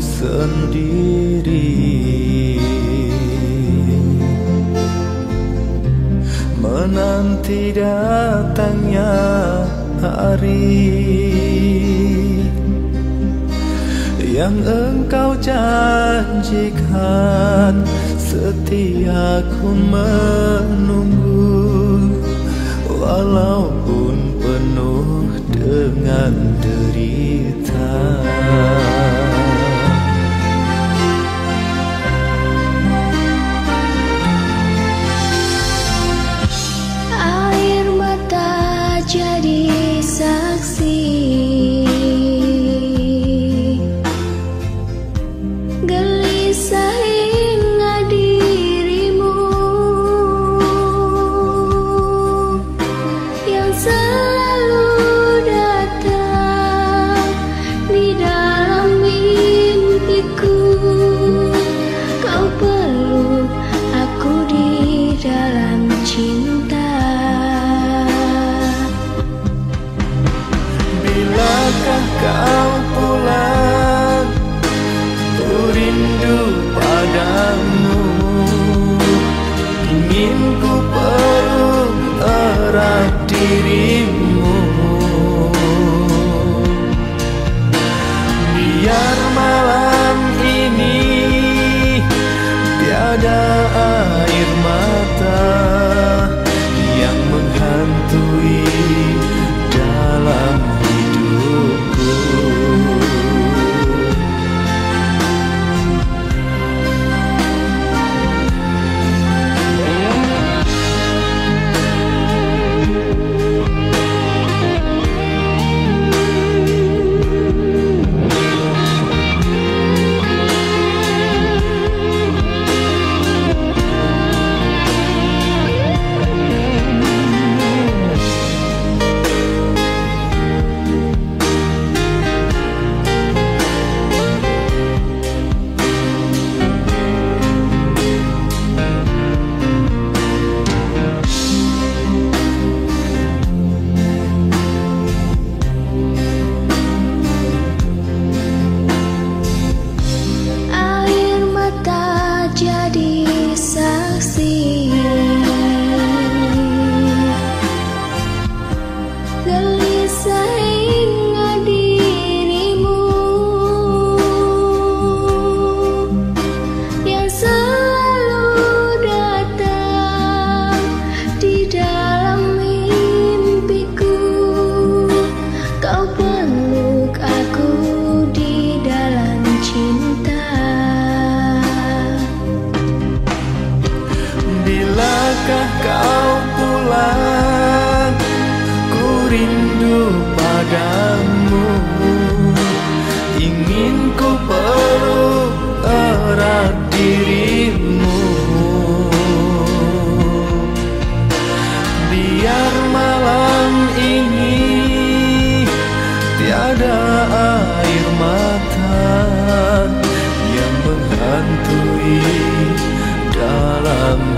sendiri. Menanti datangnya hari Yang engkau janjikan Setia ku menunggu kau pulang Ku rindu padamu. Ingin ku peluk erat dirimu Bilakah kau pulang? Ku rindu padamu. Ingin ku peluk erat dirimu. Biar malam ini Tiada air mata Yang menghantui dalam